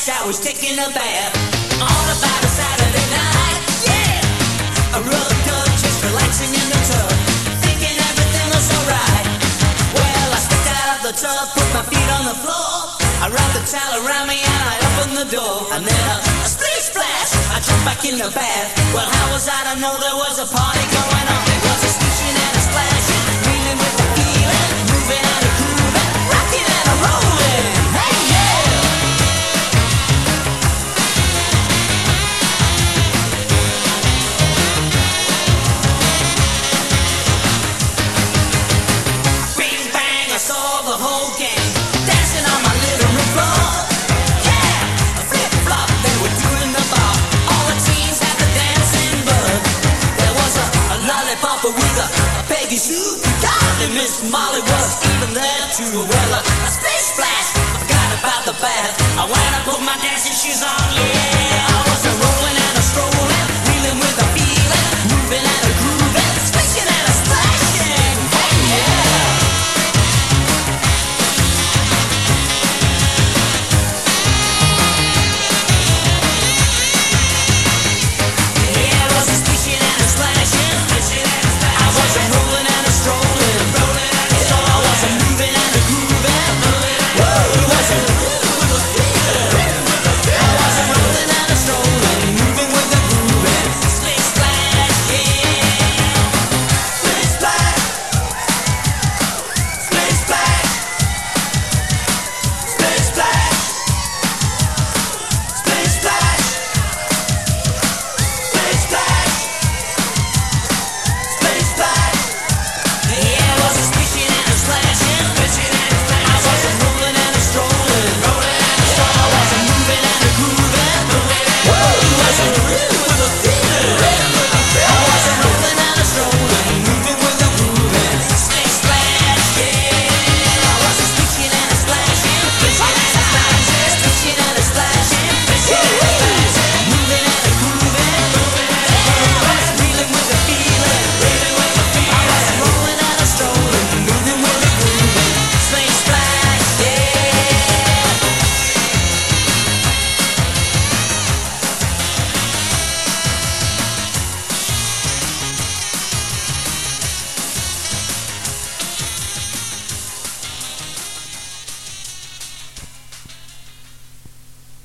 splash, I was taking a bath. All about a Saturday night, yeah. A rubbed up, just relaxing in the tub, thinking everything was alright. Well, I stepped out of the tub, put my feet on the floor. I wrapped the towel around me and I opened the door. And then a, a splish splash, I jumped back in the bath. Well, how was I to know there was a party going on? A lollipop with a, Peggy Sue. Golly, Miss Molly was even there too. Well,